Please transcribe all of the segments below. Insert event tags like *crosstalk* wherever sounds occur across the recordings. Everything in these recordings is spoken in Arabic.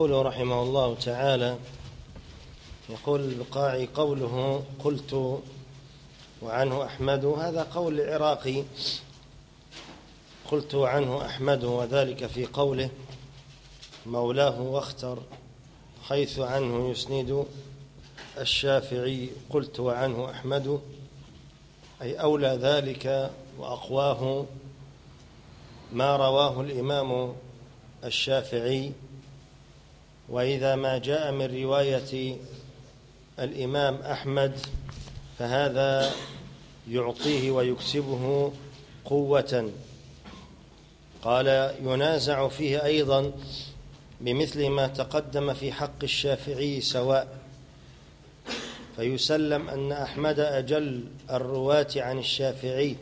يقول رحمه الله تعالى يقول البقاعي قوله قلت وعنه أحمد. هذا قول العراقي. قلت عنه أحمد وذلك في قوله مولاه واختر حيث عنه يسند الشافعي. قلت وعنه أحمد. أي أولى ذلك وأقواه ما رواه الإمام الشافعي وإذا ما جاء من رواية الإمام أحمد فهذا يعطيه ويكسبه قوة. قال ينازع فيه أيضا بمثل ما تقدم في حق الشافعي سواء فيسلم أن أحمد أجل الرواة عن الشافعي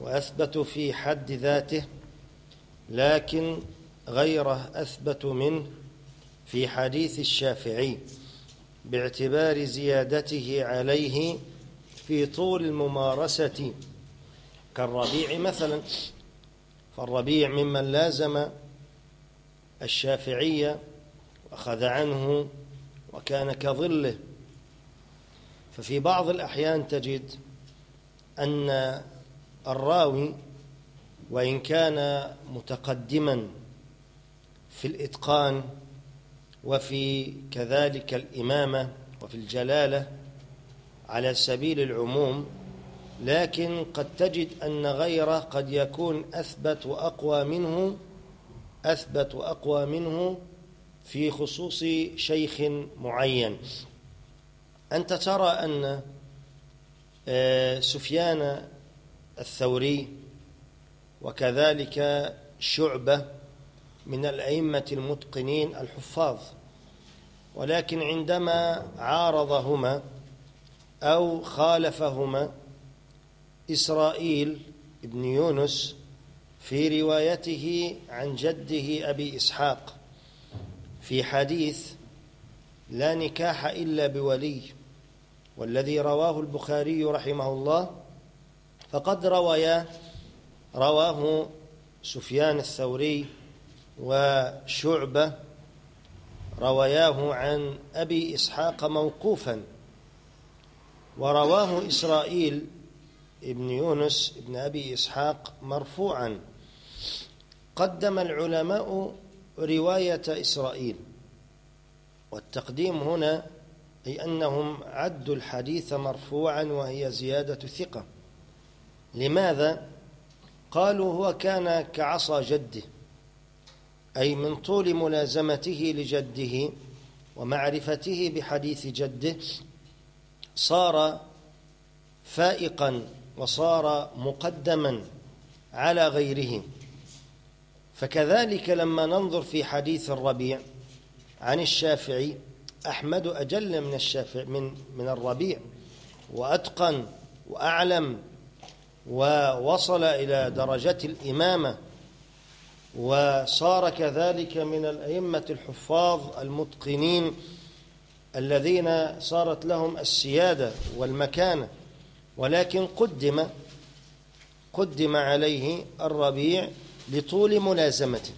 وأثبت في حد ذاته لكن غيره أثبت منه في حديث الشافعي باعتبار زيادته عليه في طول الممارسة. كالربيع مثلا فالربيع ممن لازم الشافعية وأخذ عنه وكان كظله. ففي بعض الأحيان تجد أن الراوي وإن كان متقدما في الإتقان وفي كذلك الإمامة وفي الجلالة على سبيل العموم لكن قد تجد أن غيره قد يكون أثبت وأقوى منه أثبت وأقوى منه في خصوص شيخ معين. أنت ترى أن سفيان الثوري وكذلك شعبة من الأئمة المتقنين الحفاظ ولكن عندما عارضهما أو خالفهما إسرائيل ابن يونس في روايته عن جده أبي إسحاق في حديث لا نكاح إلا بولي والذي رواه البخاري رحمه الله فقد رويا رواه سفيان الثوري وشعبة روياه عن أبي إسحاق موقوفا ورواه إسرائيل ابن يونس ابن أبي إسحاق مرفوعا. قدم العلماء رواية إسرائيل والتقديم هنا أي أنهم عدوا الحديث مرفوعا وهي زيادة ثقة. لماذا؟ قالوا هو كان كعصا جده. أي من طول ملازمته لجده ومعرفته بحديث جده صار فائقا وصار مقدما على غيره. فكذلك لما ننظر في حديث الربيع عن الشافعي أحمد أجل من الشافعي من من الربيع وأتقن وأعلم ووصل إلى درجة الإمامة وصار كذلك من الأئمة الحفاظ المتقنين الذين صارت لهم السيادة والمكانة ولكن قدم قدم عليه الربيع لطول ملازمته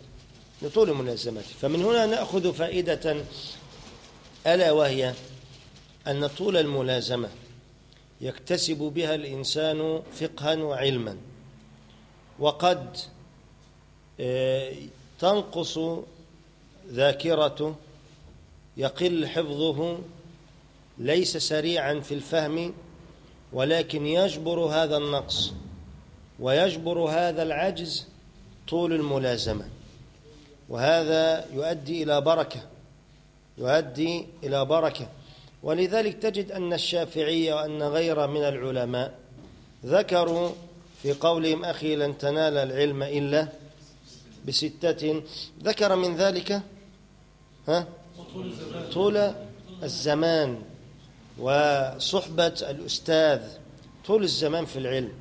لطول ملازمته. فمن هنا نأخذ فائدة ألا وهي أن طول الملازمة يكتسب بها الإنسان فقها وعلما وقد تنقص ذاكرته يقل حفظه ليس سريعا في الفهم ولكن يجبر هذا النقص ويجبر هذا العجز طول الملازمة. وهذا يؤدي إلى بركة يؤدي إلى بركة. ولذلك تجد أن الشافعية وأن غيره من العلماء ذكروا في قولهم أخي لن تنال العلم إلا بستة. ذكر من ذلك ها؟ طول الزمان وصحبة الأستاذ طول الزمان في العلم.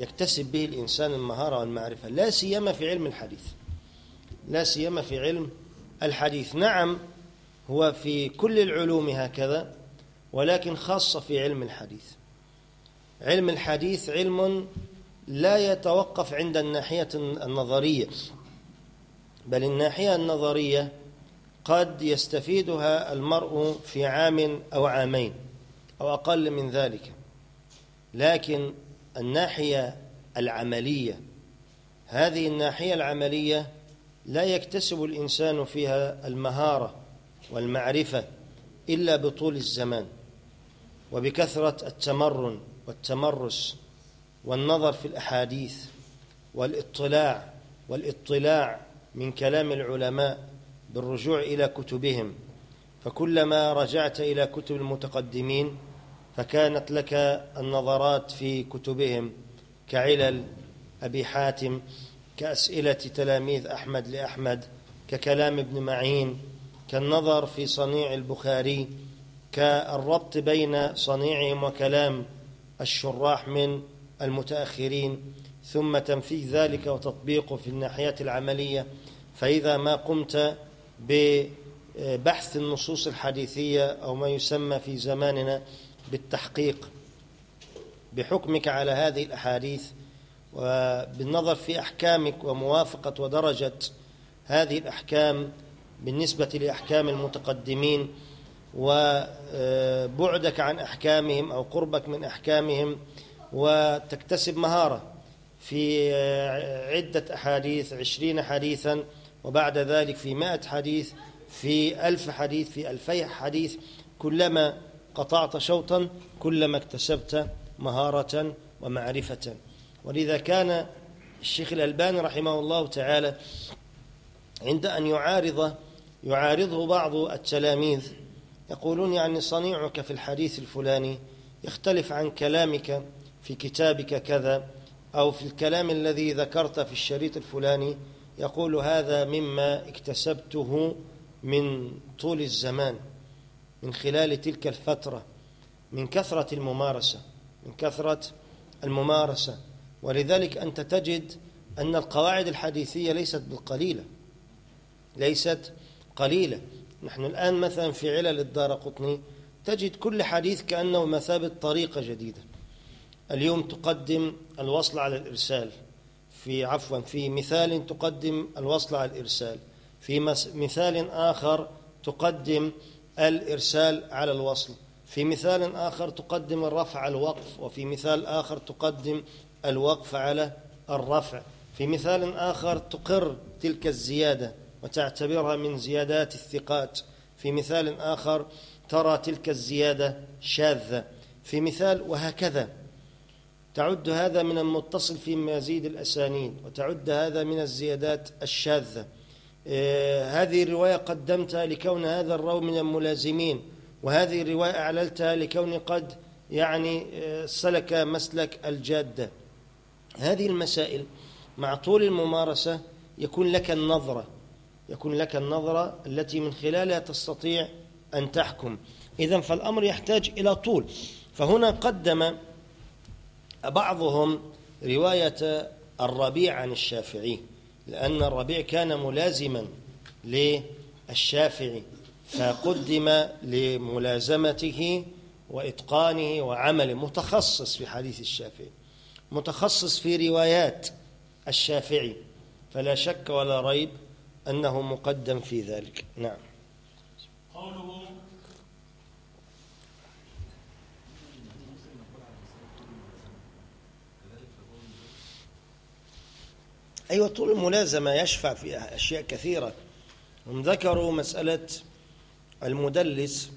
يكتسب به الإنسان المهارة والمعرفة. لا سيما في علم الحديث. لا سيما في علم الحديث. نعم هو في كل العلوم هكذا ولكن خاصة في علم الحديث. علم الحديث علم لا يتوقف عند الناحية النظرية بل الناحية النظرية قد يستفيدها المرء في عام أو عامين أو أقل من ذلك. لكن الناحية العملية هذه الناحية العملية لا يكتسب الإنسان فيها المهارة والمعرفة إلا بطول الزمان وبكثرة التمرن والتمرس والنظر في الأحاديث والاطلاع والاطلاع من كلام العلماء بالرجوع إلى كتبهم فكلما رجعت إلى كتب المتقدمين فكانت لك النظرات في كتبهم كعلل أبي حاتم كأسئلة تلاميذ أحمد لأحمد ككلام ابن معين كالنظر في صنيع البخاري كالربط بين صنيعهم وكلام الشراح من المتأخرين ثم تنفيذ ذلك وتطبيقه في الناحية العملية. فإذا ما قمت ببحث النصوص الحديثية أو ما يسمى في زماننا بالتحقيق بحكمك على هذه الأحاديث وبالنظر في أحكامك وموافقة ودرجة هذه الأحكام بالنسبة لأحكام المتقدمين وبعدك عن أحكامهم أو قربك من أحكامهم وتكتسب مهارة في عدة أحاديث عشرين حديثا وبعد ذلك في مائة حديث في ألف حديث في ألفي حديث. كلما قطعت شوطا كلما اكتسبت مهارة ومعرفة. ولذا كان الشيخ الألباني رحمه الله تعالى عند أن يعارض يعارضه بعض التلاميذ يقولون يعني صنيعك في الحديث الفلاني يختلف عن كلامك في كتابك كذا أو في الكلام الذي ذكرت في الشريط الفلاني يقول هذا مما اكتسبته من طول الزمان من خلال تلك الفترة من كثرة الممارسة من كثرة الممارسة. ولذلك أنت تجد أن القواعد الحديثية ليست بالقليلة ليست قليلة. نحن الآن مثلا في علل الدار قطني تجد كل حديث كأنه مثابة طريقة جديدة. اليوم تقدم الوصل على الإرسال. في عفوا في مثال تقدم الوصل على الإرسال. في مثال آخر تقدم الإرسال على الوصل. في مثال آخر تقدم الرفع على الوقف وفي مثال آخر تقدم الوقف على الرفع. في مثال آخر تقر تلك الزيادة وتعتبرها من زيادات الثقات. في مثال آخر ترى تلك الزيادة شاذة. في مثال وهكذا. تعد هذا من المتصل في مزيد الأسانيد وتعد هذا من الزيادات الشاذة. آه هذه الرواية قدمتها لكون هذا الراوي من الملازمين وهذه الرواية أعللتها لكون قد يعني آه سلك مسلك الجادة. هذه المسائل مع طول الممارسة يكون لك النظرة يكون لك النظرة التي من خلالها تستطيع أن تحكم. إذا فالأمر يحتاج إلى طول. فهنا قدم بعضهم رواية الربيع عن الشافعي لأن الربيع كان ملازما للشافعي فقدم لملازمته وإتقانه وعمله متخصص في حديث الشافعي متخصص في روايات الشافعي فلا شك ولا ريب أنه مقدم في ذلك. نعم. قوله أيوة طول الملازمة يشفع في أشياء كثيرة. هم ذكروا مسألة المدلس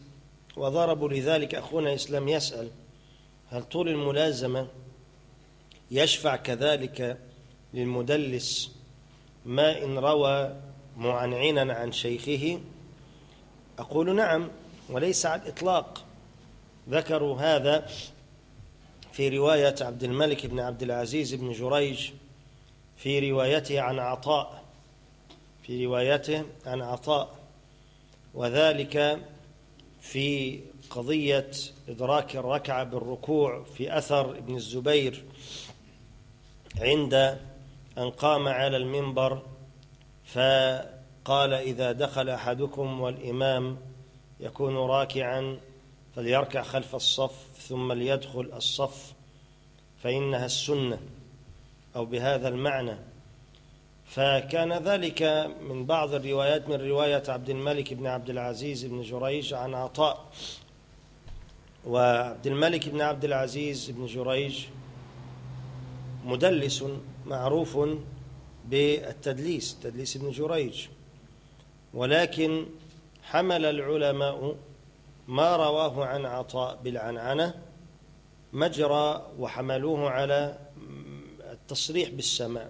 وضربوا لذلك أخونا إسلام يسأل هل طول الملازمة يشفع كذلك للمدلس ما إن روى معنعنا عن شيخه؟ أقول نعم وليس على الإطلاق. ذكروا هذا في رواية عبد الملك بن عبد العزيز بن جريج في روايته عن عطاء في روايته عن عطاء وذلك في قضية إدراك الركعة بالركوع في أثر ابن الزبير عند أن قام على المنبر فقال إذا دخل أحدكم والإمام يكون راكعا فليركع خلف الصف ثم ليدخل الصف فإنها السنة. أو بهذا المعنى. فكان ذلك من بعض الروايات من رواية عبد الملك بن عبد العزيز بن جريج عن عطاء. وعبد الملك بن عبد العزيز بن جريج مدلس معروف بالتدليس تدليس ابن جريج. ولكن حمل العلماء ما رواه عن عطاء بالعنعنة مجرى وحملوه على التصريح بالسماع.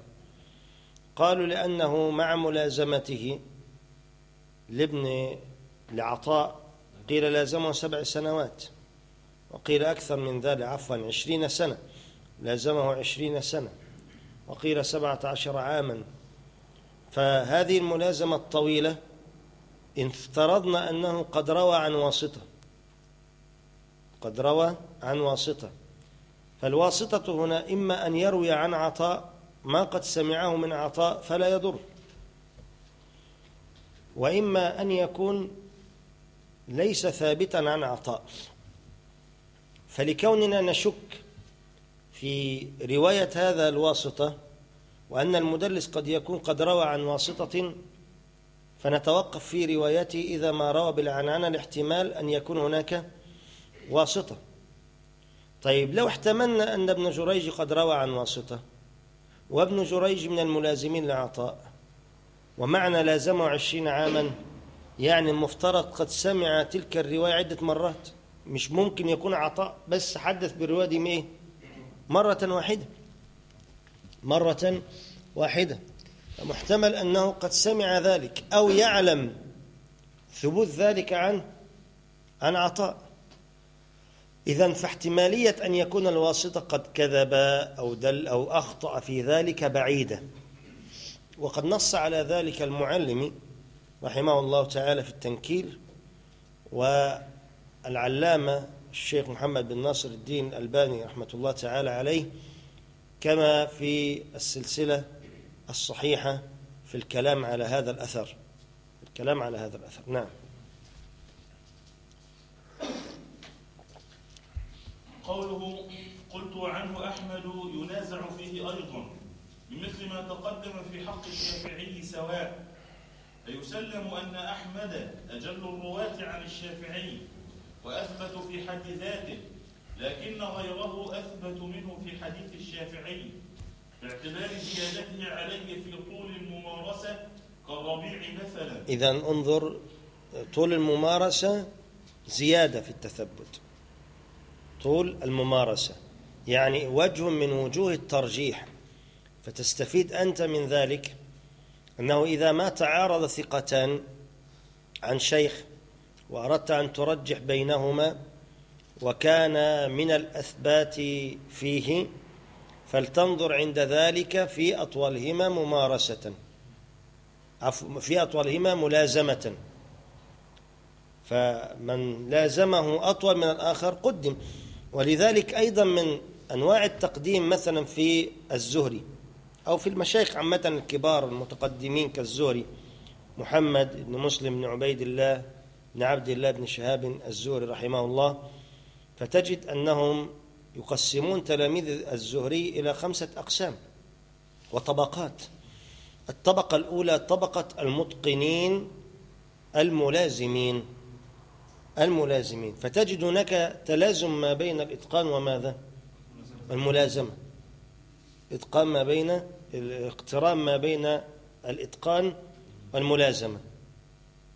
قالوا لأنه مع ملازمته لابن لعطاء قيل لازمه سبع سنوات وقيل أكثر من ذلك عفوا عشرين سنة لازمه عشرين سنة وقيل سبعة عشر عاما. فهذه الملازمة الطويلة إن افترضنا أنه قد روى عن واسطة قد روى عن واسطة. فالواسطة هنا إما أن يروي عن عطاء ما قد سمعه من عطاء فلا يضر وإما أن يكون ليس ثابتا عن عطاء. فلكوننا نشك في رواية هذا الواسطة وأن المدلس قد يكون قد روى عن واسطة فنتوقف في روايته إذا ما روى بالعنعنة الاحتمال أن يكون هناك واسطة. طيب لو احتملنا أن ابن جريج قد روى عن واسطة وابن جريج من الملازمين لعطاء ومعنى لازمه عشرين عاما يعني المفترض قد سمع تلك الرواية عدة مرات مش ممكن يكون عطاء بس حدث بالرواية دي إيه مرة واحدة. مرة واحدة. محتمل أنه قد سمع ذلك أو يعلم ثبوت ذلك عن عن عطاء. إذا فاحتمالية أن يكون الواسطة قد كذب أو دل أو أخطأ في ذلك بعيدة. وقد نص على ذلك المعلم رحمه الله تعالى في التنكيل والعلامة الشيخ محمد بن ناصر الدين الألباني رحمة الله تعالى عليه كما في السلسلة الصحيحة في الكلام على هذا الأثر. الكلام على هذا الأثر. نعم. قوله قلت عنه أحمد ينازع فيه أيضا بمثل ما تقدم في حق الشافعي سواء. فيسلم أن أحمد أجل الرواة عن الشافعي وأثبت في حد ذاته لكن غيره أثبت منه في حديث الشافعي. باعتبار زيادته عليه في طول الممارسة كالربيع مثلا. إذا انظر طول الممارسة زيادة في التثبت. طول الممارسة يعني وجه من وجوه الترجيح فتستفيد أنت من ذلك أنه إذا ما تعارض ثقتان عن شيخ وأردت أن ترجح بينهما وكان من الأثبات فيه فلتنظر عند ذلك في أطولهما ممارسة في أطولهما ملازمة. فمن لازمه أطول من الآخر قدم. ولذلك أيضا من أنواع التقديم مثلا في الزهري أو في المشايخ عامة الكبار المتقدمين كالزهري محمد بن مسلم بن عبيد الله بن عبد الله بن شهاب الزهري رحمه الله. فتجد أنهم يقسمون تلاميذ الزهري إلى خمسة أقسام وطبقات. الطبقة الأولى طبقة المتقنين الملازمين. الملازمين. فتجد هناك تلازم ما بين الإتقان وماذا؟ الملازمة. إتقان ما بين الاقتران ما بين الإتقان والملازمة.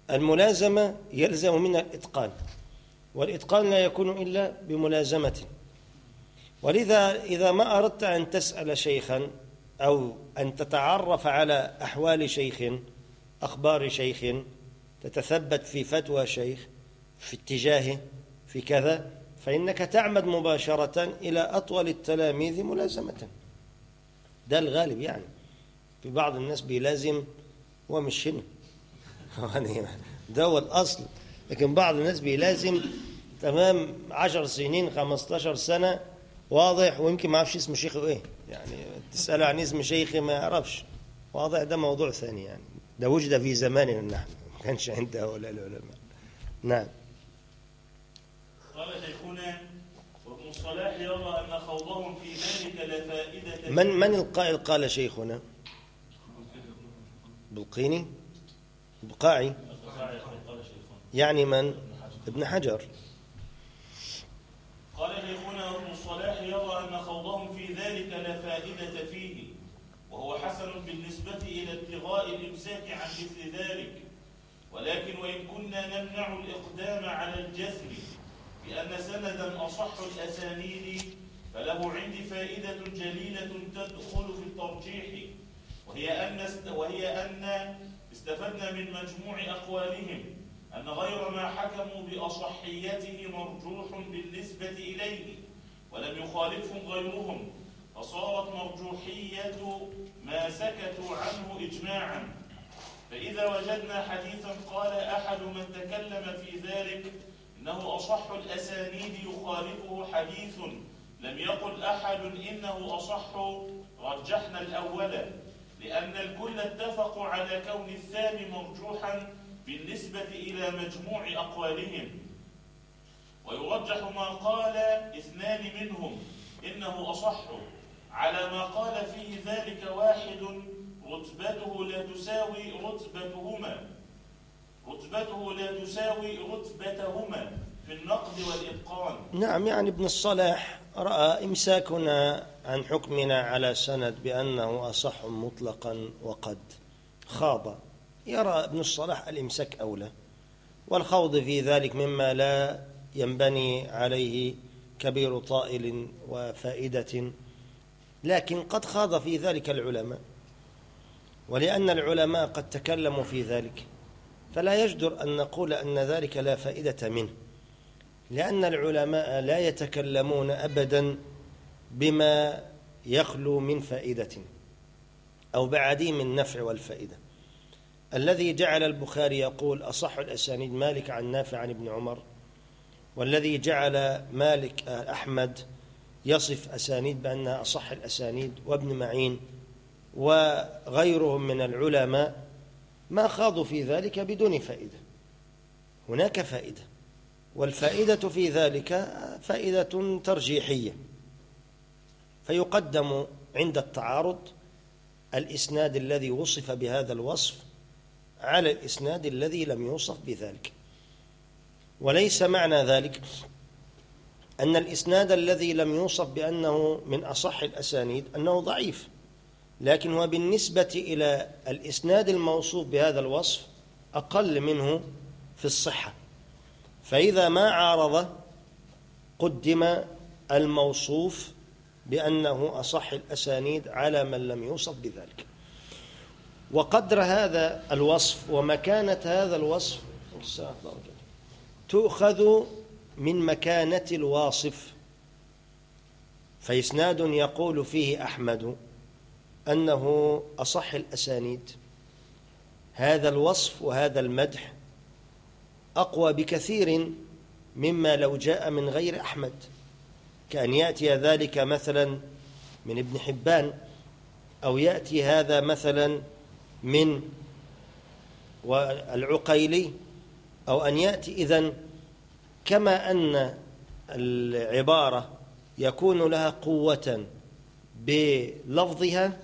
الملازمة يلزم منها الإتقان والإتقان لا يكون إلا بملازمة. ولذا إذا ما أردت أن تسأل شيخا أو أن تتعرف على أحوال شيخ أخبار شيخ تتثبت في فتوى شيخ في اتجاهه في كذا فإنك تعمد مباشرة إلى أطول التلاميذ ملازمة. ده الغالب يعني. في بعض الناس بيلازم ومش هنا *laughs* ده هو الأصل. لكن بعض الناس بيلازم تمام عشر سنين خمستاشر سنة واضح. ويمكن ما يعرفش اسم شيخه إيه. يعني تسأله عن اسم شيخه ما يعرفش. واضح ده موضوع ثاني يعني. ده وجد في زماننا نحن. ما كانش عند هؤلاء العلماء. نعم. قال شيخنا وابن الصلاح يرى أن خوضهم في ذلك لا فائدة من من القائل قال شيخنا؟ بلقيني؟ بقاعي يعني من؟ ابن حجر. قال شيخنا ابن الصلاح يرى أن خوضهم في ذلك لا فائدة فيه وهو حسن بالنسبة إلى ابتغاء الإمساك عن مثل ذلك ولكن وإن كنا نمنع الإقدام على الجزم بأن سندا أصح الأسانيد فله عندي فائدة جليلة تدخل في الترجيح. وهي أن وهي أن استفدنا من مجموع أقوالهم أن غير ما حكموا بأصحيته مرجوح بالنسبة إليه ولم يخالفهم غيرهم فصارت مرجوحية ما سكتوا عنه إجماعا. فإذا وجدنا حديثا قال أحد من تكلم في ذلك إنه أصح الأسانيد يخالفه حديث لم يقل أحد إنه أصح. رجحنا الأول لأن الكل اتفقوا على كون الثاني مرجوحا بالنسبة إلى مجموع أقوالهم. ويرجح ما قال اثنان منهم إنه أصح. على ما قال فيه ذلك واحد رتبته لا تساوي رتبتهما. رتبته لا تساوي رتبتهما في النقد والإتقان. نعم يعني ابن الصلاح رأى إمساكنا عن حكمنا على سند بأنه أصح مطلقا وقد خاض. يرى ابن الصلاح الإمساك أولى والخوض في ذلك مما لا ينبني عليه كبير طائل وفائدة لكن قد خاض في ذلك العلماء ولأن العلماء قد تكلموا في ذلك. فلا يجدر أن نقول أن ذلك لا فائدة منه لأن العلماء لا يتكلمون أبدا بما يخلو من فائدة أو بعديم النفع والفائدة. الذي جعل البخاري يقول أصح الأسانيد مالك عن نافع عن ابن عمر والذي جعل مالك أحمد يصف أسانيد بأنها أصح الأسانيد وابن معين وغيرهم من العلماء ما خاضوا في ذلك بدون فائدة. هناك فائدة. والفائدة في ذلك فائدة ترجيحية. فيقدم عند التعارض الإسناد الذي وصف بهذا الوصف على الإسناد الذي لم يوصف بذلك. وليس معنى ذلك أن الإسناد الذي لم يوصف بأنه من أصح الأسانيد أنه ضعيف. لكن هو بالنسبة إلى الإسناد الموصوف بهذا الوصف أقل منه في الصحة. فإذا ما عارض قدم الموصوف بأنه أصح الأسانيد على من لم يوصف بذلك. وقدر هذا الوصف ومكانة هذا الوصف تؤخذ من مكانة الواصف. فإسناد يقول فيه أحمد أنه أصح الأسانيد. هذا الوصف وهذا المدح أقوى بكثير مما لو جاء من غير أحمد. كأن يأتي ذلك مثلا من ابن حبان أو يأتي هذا مثلا من العقيلي أو أن يأتي إذن كما أن العبارة يكون لها قوة بلفظها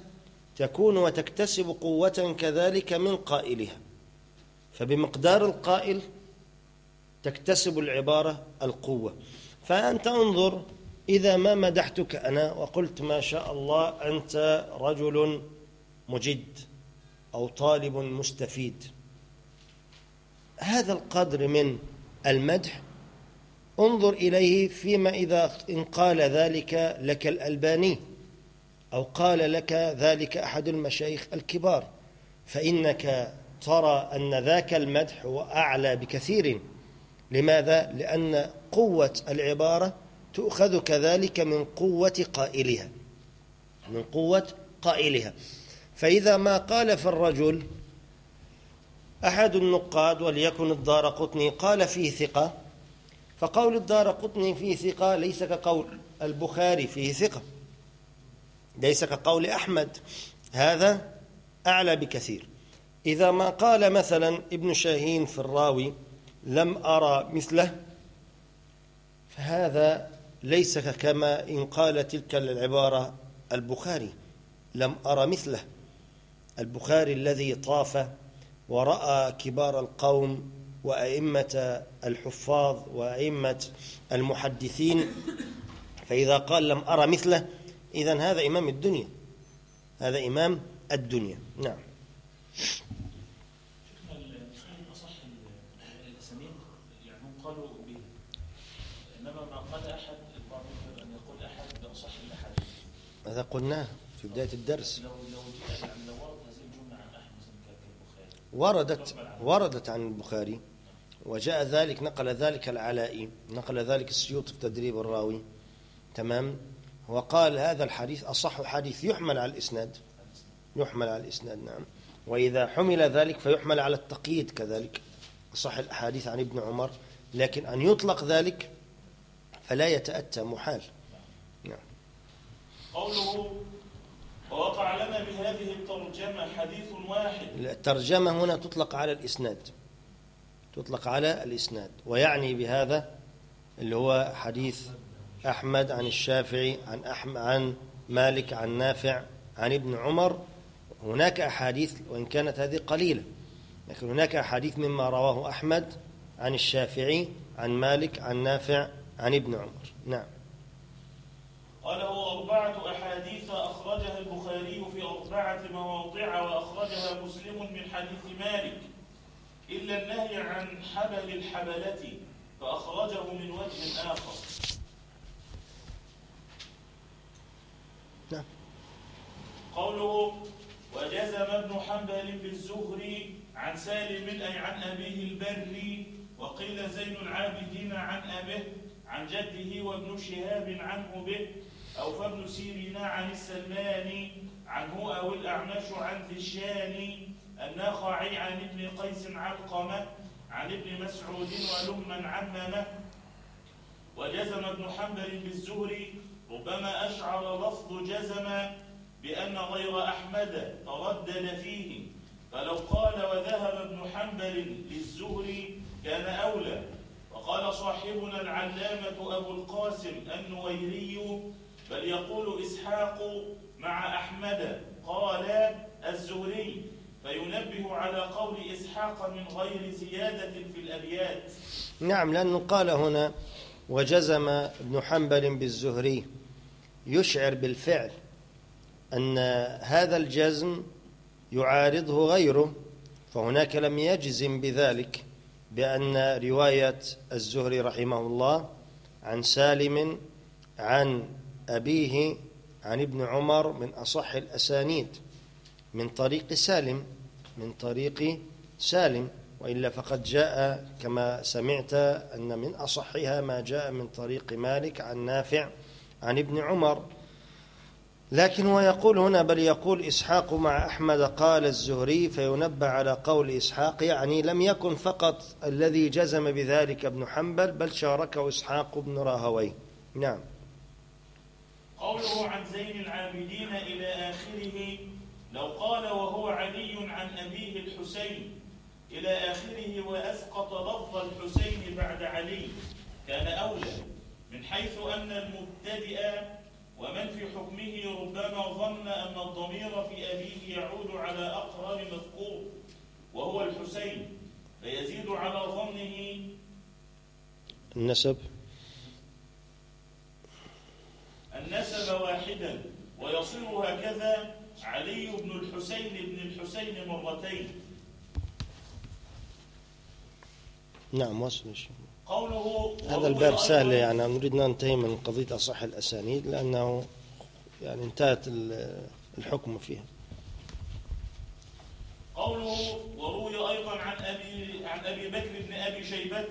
تكون وتكتسب قوة كذلك من قائلها. فبمقدار القائل تكتسب العبارة القوة. فأنت انظر إذا ما مدحتك أنا وقلت ما شاء الله أنت رجل مجد أو طالب مستفيد. هذا القدر من المدح انظر إليه فيما إذا إن قال ذلك لك الألباني. أو قال لك ذلك أحد المشايخ الكبار فإنك ترى أن ذاك المدح هو أعلى بكثير. لماذا؟ لأن قوة العبارة تؤخذ كذلك من قوة قائلها من قوة قائلها. فإذا ما قال في الرجل أحد النقاد وليكن الدار قطني قال فيه ثقة فقول الدار قطني فيه ثقة ليس كقول البخاري فيه ثقة. ليس كقول أحمد هذا أعلى بكثير. إذا ما قال مثلا ابن شاهين في الراوي لم أرى مثله فهذا ليس كما إن قال تلك العبارة البخاري لم أرى مثله. البخاري الذي طاف ورأى كبار القوم وأئمة الحفاظ وأئمة المحدثين فإذا قال لم أرى مثله إذا هذا إمام الدنيا. هذا إمام الدنيا. نعم. الأسانيد؟ يعني هذا قلناه في بداية الدرس؟ لو لو يعني ورد هذه الجملة عن وردت وردت عن البخاري. وجاء ذلك نقل ذلك العلائي نقل ذلك السيوط في تدريب الراوي. تمام؟ وقال هذا الحديث أصح حديث يحمل على الإسناد. يحمل على الإسناد نعم. وإذا حمل ذلك فيحمل على التقييد كذلك. صح الأحاديث عن ابن عمر لكن أن يطلق ذلك فلا يتأتى محال. نعم. قوله ووقع لنا بهذه الترجمة حديث واحد. الترجمة هنا تطلق على الإسناد. تطلق على الإسناد. ويعني بهذا اللي هو حديث أحمد عن الشافعي عن أحمد عن مالك عن نافع عن ابن عمر. هناك أحاديث وإن كانت هذه قليلة لكن هناك أحاديث مما رواه أحمد عن الشافعي عن مالك عن نافع عن ابن عمر. نعم. قال هو أربعة أحاديث أخرجها البخاري في أربعة مواضع وأخرجها مسلم من حديث مالك إلا النهي عن حبل الحبلة فأخرجه من وجه آخر. قوله وجزم ابن حنبل بالزهري عن سالم أي عن أبيه البري وقيل زين العابدين عن أبيه عن جده وابن شهاب عنه به أو فابن سيرين عن السلماني عنه أو الأعمش عن ذي الشاني الناخعي عن ابن قيس علقمة عن ابن مسعود ولما عممه وجزم ابن حنبل بالزهري ربما أشعر لفظ جزم بأن غير أحمد تردد فيه. فلو قال وذهب ابن حنبل للزهري كان أولى. وقال صاحبنا العلامة أبو القاسم النويري بل يقول إسحاق مع أحمد قال الزهري. فينبه على قول إسحاق من غير زيادة في الأبيات. نعم لأنه قال هنا وجزم ابن حنبل بالزهري يشعر بالفعل أن هذا الجزم يعارضه غيره فهناك لم يجزم بذلك بأن رواية الزهري رحمه الله عن سالم عن أبيه عن ابن عمر من أصح الأسانيد من طريق سالم من طريق سالم وإلا فقد جاء كما سمعت أن من أصحها ما جاء من طريق مالك عن نافع عن ابن عمر لكن هو يقول هنا بل يقول إسحاق مع أحمد قال الزهري فينبه على قول إسحاق يعني لم يكن فقط الذي جزم بذلك ابن حنبل بل شاركه إسحاق بن راهويه نعم. قوله عن زين العابدين إلى آخره لو قال وهو علي عن أبيه الحسين إلى آخره وأسقط لفظ الحسين بعد علي كان أولى من حيث أن المبتدئ ومن في حكمه ربما ظن أن الضمير في أبيه يعود على أقرب مذكور وهو الحسين فيزيد على ظنه. النسب. النسب واحدا ويصير هكذا علي بن الحسين بن الحسين مرتين. نعم وصل الشيء. قوله هذا الباب سهل يعني نريد أن ننتهي من قضية أصح الأسانيد لأنه يعني انتهت ال- الحكم فيها. قوله وروي أيضا عن أبي عن أبي بكر بن أبي شيبة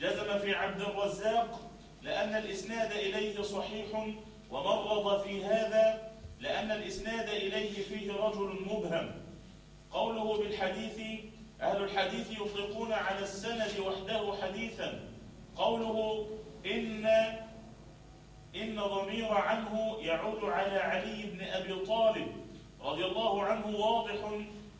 جزم في عبد الرزاق لأن الإسناد إليه صحيح ومرض في هذا لأن الإسناد إليه فيه رجل مبهم. قوله بالحديث أهل الحديث يطلقون على السند وحده حديثا. قوله إن إن ضمير عنه يعود على علي بن أبي طالب رضي الله عنه واضح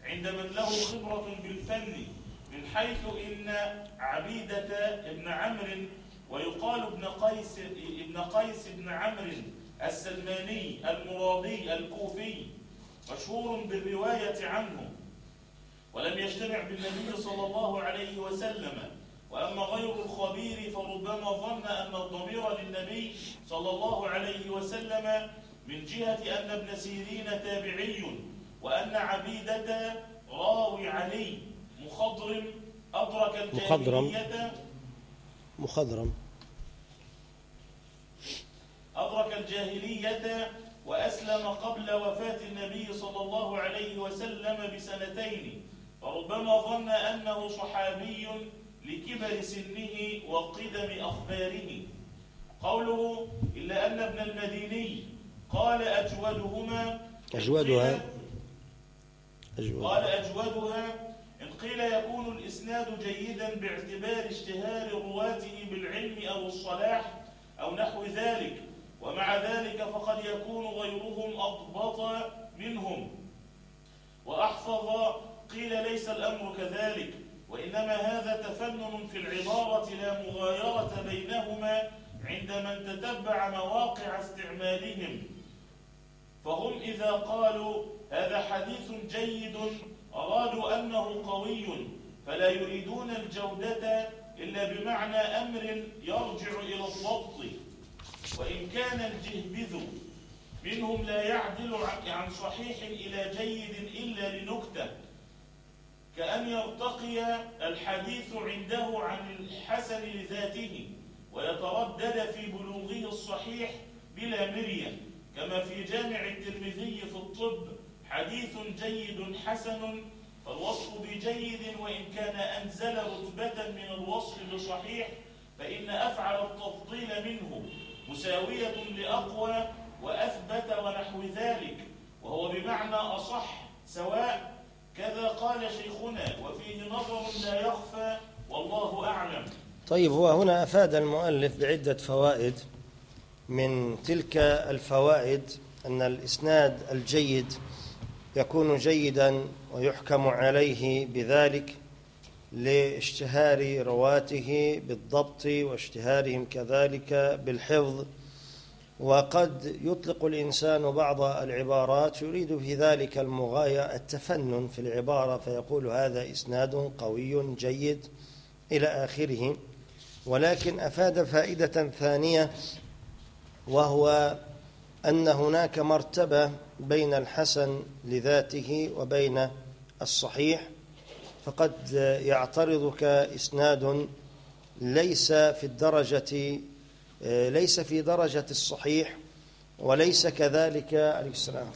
عند من له خبرة بالفن من حيث إن عبيدة ابن عمرو ويقال ابن قيس ابن قيس بن عمرو السلماني المرادي الكوفي مشهور بالرواية عنه. ولم يجتمع بالنبي صلى الله عليه وسلم. وأما غير الخبير فربما ظن أن الضمير للنبي صلى الله عليه وسلم من جهة أن ابن سيرين تابعي وأن عبيدة راوي علي مخضرم أدرك مخضرم. الجاهلية. مخضرم. أدرك الجاهلية وأسلم قبل وفاة النبي صلى الله عليه وسلم بسنتين. فربما ظن أنه صحابي لكبر سنه وقدم أخباره. قوله إلا أن ابن المديني قال أجودهما أجودها؟ أجود قال أجودها إن قيل يكون الإسناد جيدا باعتبار اشتهار رواته بالعلم أو الصلاح أو نحو ذلك ومع ذلك فقد يكون غيرهم أضبط منهم. وأحفظ قيل ليس الأمر كذلك وإنما هذا تفنن في العبارة لا مغايرة بينهما عند من تتبع مواقع استعمالهم. فهم إذا قالوا هذا حديث جيد أرادوا أنه قوي فلا يريدون الجودة إلا بمعنى أمر يرجع إلى الضبط. وإن كان الجهبذ منهم لا يعدل عن- صحيح إلى جيد إلا لنكتة. كأن يرتقي الحديث عنده عن الحسن لذاته ويتردد في بلوغه الصحيح بلا مرية. كما في جامع الترمذي في الطب حديث جيد حسن فالوصف بجيد وإن كان أنزل رتبة من الوصف بصحيح فإن أفعل التفضيل منه مساوية لأقوى وأثبت ونحو ذلك. وهو بمعنى أصح سواء كذا قال شيخنا وفيه نظر لا يخفى والله أعلم. طيب هو هنا أفاد المؤلف بعدة فوائد. من تلك الفوائد أن الإسناد الجيد يكون جيدا ويحكم عليه بذلك لاشتهار رواته بالضبط واشتهارهم كذلك بالحفظ وقد يطلق الإنسان بعض العبارات يريد في ذلك المغاية التفنن في العبارة فيقول هذا إسناد قوي جيد إلى آخره. ولكن أفاد فائدة ثانية وهو أن هناك مرتبة بين الحسن لذاته وبين الصحيح فقد يعترضك إسناد ليس في الدرجة ليس في درجة الصحيح وليس كذلك عليه السلام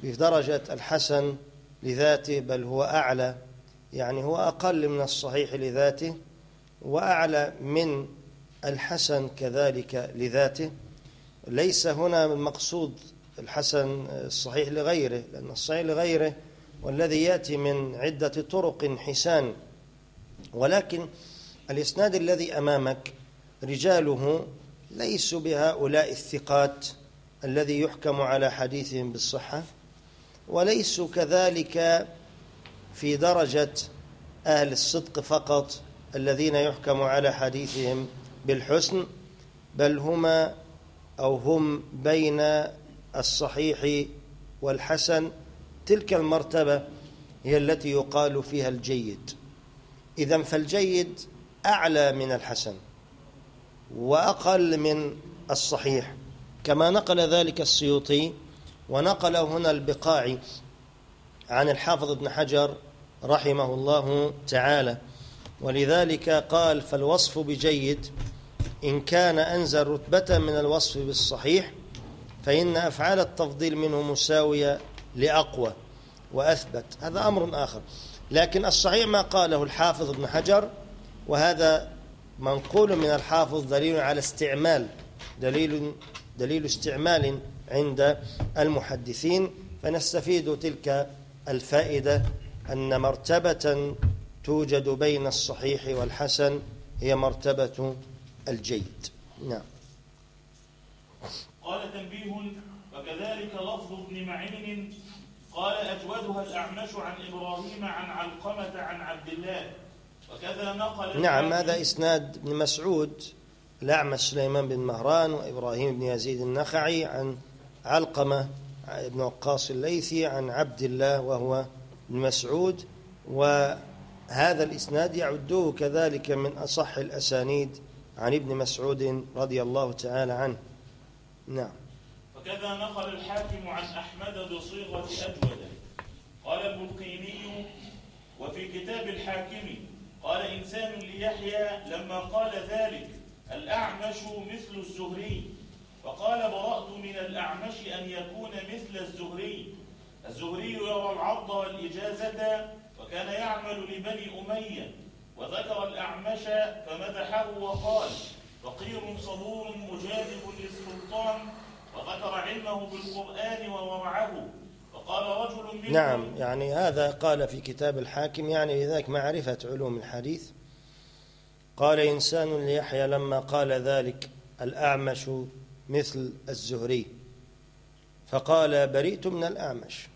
في درجة الحسن لذاته بل هو أعلى يعني هو أقل من الصحيح لذاته وأعلى من الحسن كذلك لذاته. ليس هنا المقصود الحسن الصحيح لغيره لأن الصحيح لغيره والذي يأتي من عدة طرق حسان ولكن الإسناد الذي أمامك رجاله ليسوا بهؤلاء الثقات الذي يحكم على حديثهم بالصحة وليسوا كذلك في درجة أهل الصدق فقط الذين يحكم على حديثهم بالحسن بل هما أو هم بين الصحيح والحسن. تلك المرتبة هي التي يقال فيها الجيد. إذا فالجيد أعلى من الحسن. وأقل من الصحيح. كما نقل ذلك السيوطي ونقل هنا البقاعي عن الحافظ ابن حجر رحمه الله تعالى. ولذلك قال فالوصف بجيد إن كان أنزل رتبة من الوصف بالصحيح فإن أفعال التفضيل منه مساوية لأقوى وأثبت. هذا أمر آخر. لكن الصحيح ما قاله الحافظ ابن حجر وهذا منقول من الحافظ دليل على استعمال دليل دليل استعمال عند المحدثين. فنستفيد تلك الفائدة أن مرتبة توجد بين الصحيح والحسن هي مرتبة الجيد. نعم. قال تنبيه وكذلك لفظ ابن معين قال أجودها الأعمش عن إبراهيم عن علقمة عن عبد الله. وكذا نقل نعم هذا إسناد ابن مسعود الأعمش سليمان بن مهران وإبراهيم بن يزيد النخعي عن علقمة بن وقاص الليثي عن عبد الله وهو ابن مسعود وهذا الإسناد يعدوه كذلك من أصح الأسانيد عن ابن مسعود رضي الله تعالى عنه. نعم. وكذا نقل الحاكم عن أحمد بصيغة أجود. قال البلقيني وفي كتاب الحاكم قال إنسان ليحيى لما قال ذلك الأعمش مثل الزهري. وقال برأت من الأعمش أن يكون مثل الزهري. الزهري يرى العض والإجازة وكان يعمل لبني أمية. وذكر الأعمش فمدحه وقال فقير صبور مجاذب للسلطان وذكر علمه بالقرآن وورعه وقال رجل نعم يعني هذا قال في كتاب الحاكم يعني لذلك معرفة علوم الحديث. قال إنسان ليحيى لما قال ذلك الأعمش مثل الزهري. فقال بريت من الأعمش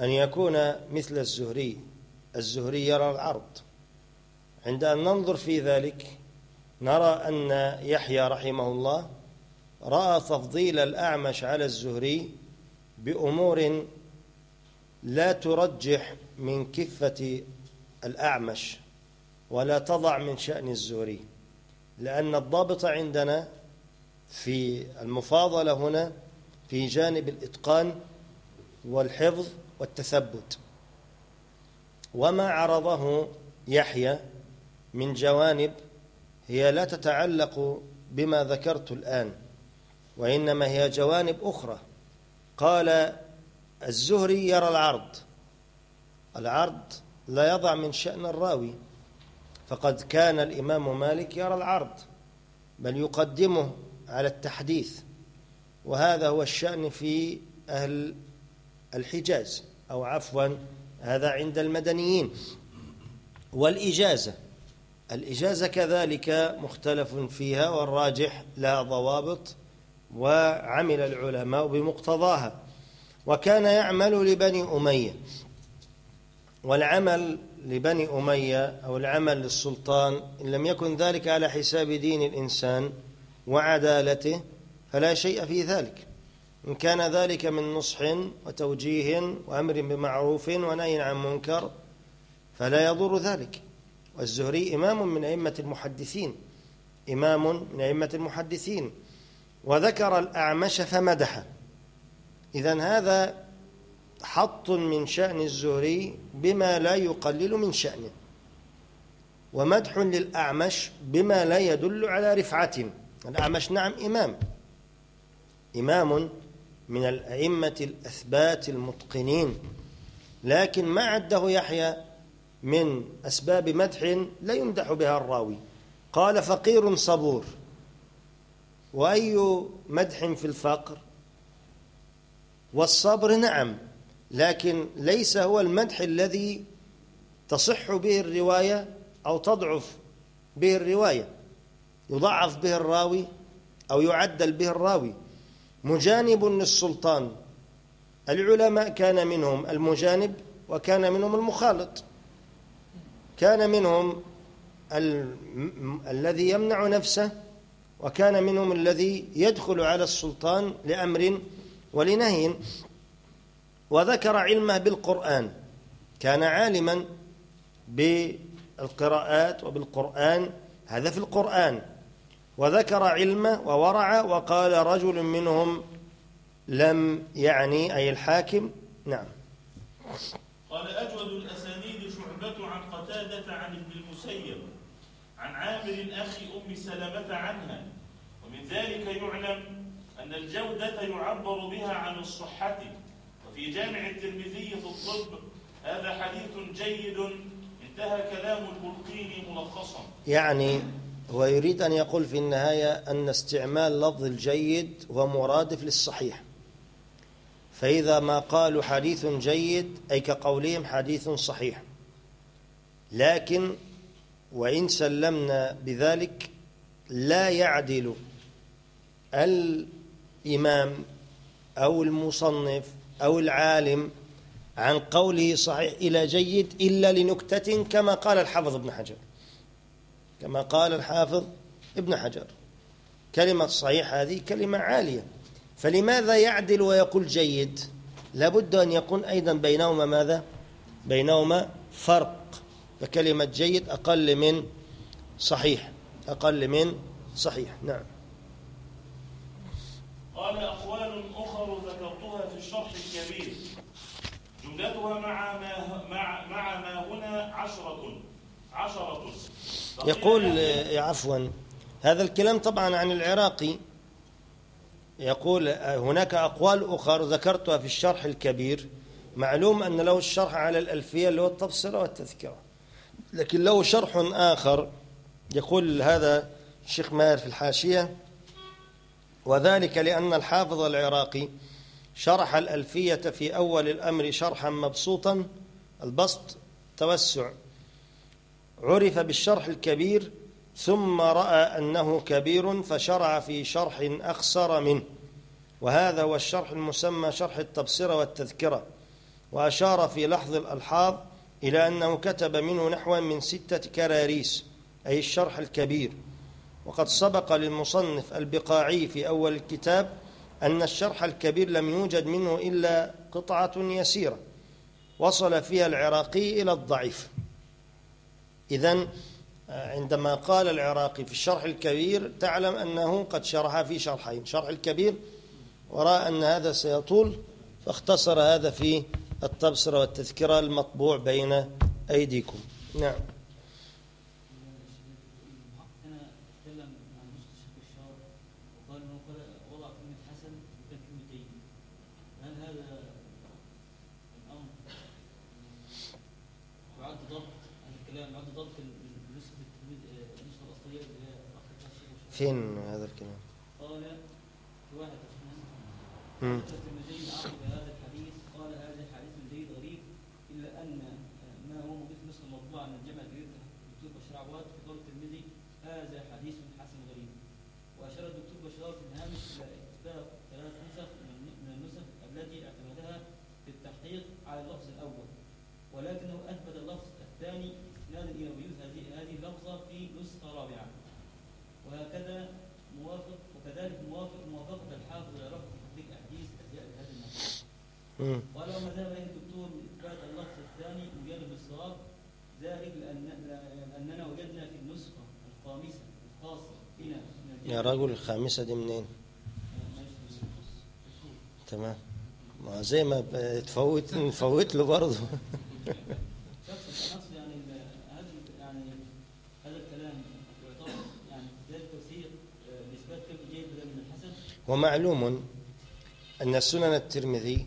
أن يكون مثل الزهري. الزهري يرى العرض. عند أن ننظر في ذلك نرى أن يحيى رحمه الله رأى تفضيل الأعمش على الزهري بأمور لا ترجح من كفة الأعمش ولا تضع من شأن الزهري لأن الضابط عندنا في المفاضلة هنا في جانب الإتقان والحفظ والتثبت. وما عرضه يحيى من جوانب هي لا تتعلق بما ذكرت الآن وإنما هي جوانب أخرى. قال الزهري يرى العرض. العرض لا يضع من شأن الراوي. فقد كان الإمام مالك يرى العرض بل يقدمه على التحديث. وهذا هو الشأن في أهل الحجاز أو عفوا هذا عند المدنيين. والإجازة الإجازة كذلك مختلف فيها والراجح لها ضوابط. وعمل العلماء بمقتضاها. وكان يعمل لبني أمية. والعمل لبني أمية أو العمل للسلطان إن لم يكن ذلك على حساب دين الإنسان وعدالته فلا شيء في ذلك. إن كان ذلك من نصح وتوجيه وأمر بمعروف ونهي عن منكر فلا يضر ذلك. والزهري إمام من أئمة المحدثين. إمام من أئمة المحدثين. وذكر الأعمش فمدحه إذا هذا حط من شأن الزهري بما لا يقلل من شأنه ومدح للأعمش بما لا يدل على رفعة. الأعمش نعم إمام. إمام من الأئمة الأثبات المتقنين. لكن ما عده يحيى من أسباب مدح لا يمدح بها الراوي. قال فقير صبور. وأي مدح في الفقر؟ والصبر نعم لكن ليس هو المدح الذي تصح به الرواية أو تضعف به الرواية. يضعف به الراوي أو يعدل به الراوي. مجانب للسلطان. العلماء كان منهم المجانب وكان منهم المخالط. كان منهم ال... الذي يمنع نفسه وكان منهم الذي يدخل على السلطان لأمر ولنهي وذكر علمه بالقرآن. كان عالما بالقراءات وبالقرآن. هذا في القرآن. وذكر علمه وورع وقال رجل منهم لم يعني أي الحاكم. نعم. قال أجود الأسانيد شعبة عن قتادة عن ابن المسيب. عن عامر أخي أم سلمة عنها. ومن ذلك يعلم أن الجودة يعبر بها عن الصحة. وفي جامع الترمذي في الطب هذا حديث جيد انتهى كلام البلقيني ملخصا. يعني هو يريد أن يقول في النهاية أن استعمال لفظ الجيد هو مرادف للصحيح فإذا ما قالوا حديث جيد أي كقولهم حديث صحيح. لكن وإن سلمنا بذلك لا يعدل الإمام أو المصنف أو العالم عن قوله صحيح إلى جيد إلا لنكتة كما قال الحافظ ابن حجر. كما قال الحافظ ابن حجر. كلمة صحيح هذه كلمة عالية. فلماذا يعدل ويقول جيد؟ لابد أن يكون أيضا بينهما ماذا؟ بينهما فرق. فكلمة جيد أقل من صحيح. أقل من صحيح. نعم. قال أقوال أخر ذكرتها في الشرح الكبير. جملتها مع ما مع مع ما هنا عشرة. عشرة. يقول آه، عفوا هذا الكلام طبعا عن العراقي. يقول آه، هناك أقوال أخرى ذكرتها في الشرح الكبير. معلوم أن له الشرح على الألفية اللي هو التبصرة والتذكرة. لكن له شرح آخر يقول هذا الشيخ ماهر في الحاشية وذلك لأن الحافظ العراقي شرح الألفية في أول الأمر شرحا مبسوطا البسط توسع. عرف بالشرح الكبير ثم رأى أنه كبير فشرع في شرح أخسر منه. وهذا هو الشرح المسمى شرح التبصرة والتذكرة. وأشار في لحظ الألحاظ إلى أنه كتب منه نحو من ستة كراريس أي الشرح الكبير. وقد سبق للمصنف البقاعي في أول الكتاب أن الشرح الكبير لم يوجد منه إلا قطعة يسيرة وصل فيها العراقي إلى الضعيف. إذن عندما قال العراقي في الشرح الكبير تعلم أنه قد شرح في شرحين شرح الكبير ورأى أن هذا سيطول فاختصر هذا في التبصرة والتذكرة المطبوع بين أيديكم. نعم. فين هذا الكلام؟ قال في واحد مم. الترمذي عقب هذا الحديث قال هذا حديث جيد غريب أن ما هو في نسخه مطبوعه من الجامع الجديد الدكتور بشار عواد في قول الترمذي هذا حديث حسن غريب. وأشار الدكتور بشار في الهامش إلى اتفاق ثلاث نسخ من النسخ التي اعتمدها في التحقيق على اللفظ الأول. ولكنه أثبت اللفظ الثاني استنادا إلى وجود هذه هذه اللفظة في نسخة رابعة. وهكذا موافق وكذلك موافق موافقة الحافظ في تطبيق أحاديث أشياء بهذا النحو مم. قال وما ذهب إليه الدكتور من إثبات اللفظ الثاني مجانب الصواب ذلك لأن لأننا وجدنا في النسخة يا رجل الخامسة دي منين. تمام ما زي ما تفوت نفوت له برضه *laughs* ومعلوم أن سنن الترمذي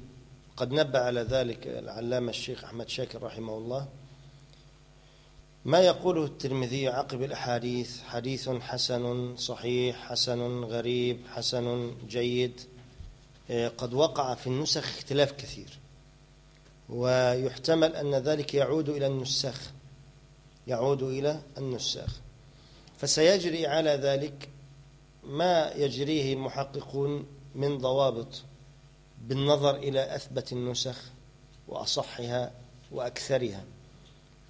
قد نبه على ذلك العلامة الشيخ أحمد شاكر رحمه الله ما يقوله الترمذي عقب الأحاديث؟ حديث حسن صحيح حسن غريب حسن جيد. آه، قد وقع في النسخ اختلاف كثير. ويحتمل أن ذلك يعود إلى النساخ يعود إلى النساخ فسيجري على ذلك ما يجريه المحققون من ضوابط بالنظر إلى أثبت النسخ وأصحها وأكثرها.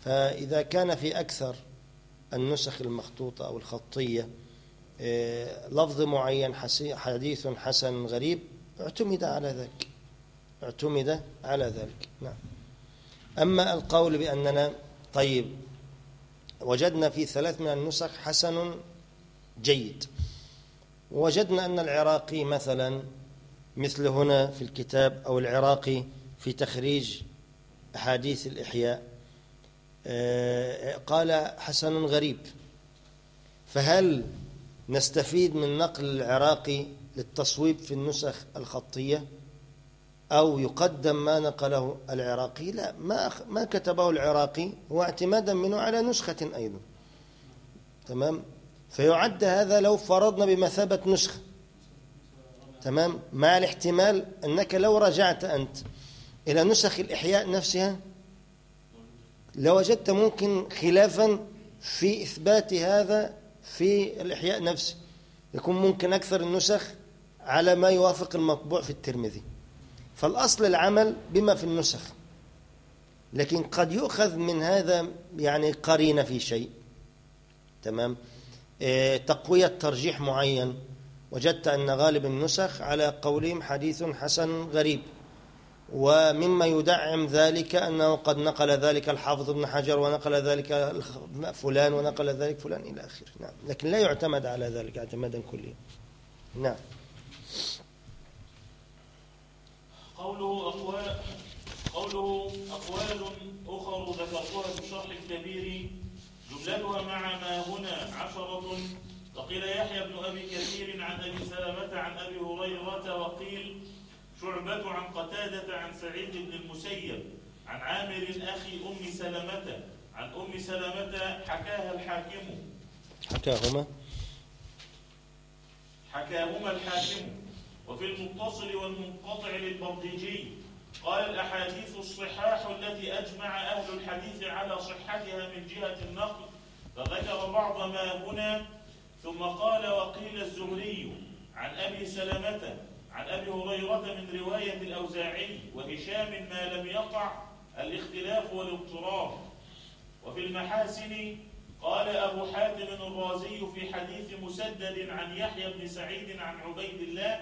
فإذا كان في أكثر النسخ المخطوطة أو الخطية آه، لفظ معين حديث حسن غريب اعتمد على ذلك. اعتمد على ذلك. نعم. أما القول بأننا طيب وجدنا في ثلاث من النسخ حسن جيد. وجدنا أن العراقي مثلا مثل هنا في الكتاب أو العراقي في تخريج أحاديث الإحياء قال حسن غريب. فهل نستفيد من نقل العراقي للتصويب في النسخ الخطية؟ أو يقدم ما نقله العراقي؟ لا ما ما كتبه العراقي هو اعتمادا منه على نسخة أيضا. تمام؟ فيعد هذا لو فرضنا بمثابة نسخة. تمام؟ مع الاحتمال أنك لو رجعت أنت إلى نسخ الإحياء نفسها لوجدت ممكن خلافا في إثبات هذا في الإحياء نفسه. يكون ممكن أكثر النسخ على ما يوافق المطبوع في الترمذي. فالأصل العمل بما في النسخ. لكن قد يؤخذ من هذا يعني قرينة في شيء. تمام؟ آه، تقوية ترجيح معين. وجدت أن غالب النسخ على قولهم حديث حسن غريب. ومما يدعم ذلك أنه قد نقل ذلك الحافظ ابن حجر ونقل ذلك فلان ونقل ذلك فلان إلى آخره. نعم. لكن لا يعتمد على ذلك اعتمادا كليا. نعم. قوله أقوال قوله أقوال أخر ذكرتها في الشرح الكبير جملتها مع ما هنا عشرة. وقيل يحيى بن أبي كثير عن أبي سلمة عن أبي هريرة وقيل شعبة عن قتادة عن سعيد بن المسيب عن عامر أخي أم سلمة عن أم سلمة حكاها الحاكم. حكاهما؟ حكاهما الحاكم. وفي المتصل والمنقطع للبرديجي قال الأحاديث الصحاح التي أجمع أهل الحديث على صحتها من جهة النقل فذكر بعض ما هنا ثم قال وقيل الزهري عن أبي سلمة عن أبي هريرة من رواية الأوزاعي وهشام ما لم يقع الاختلاف والاضطراب. وفي المحاسن قال أبو حاتم الرازي في حديث مسدد عن يحيى بن سعيد عن عبيد الله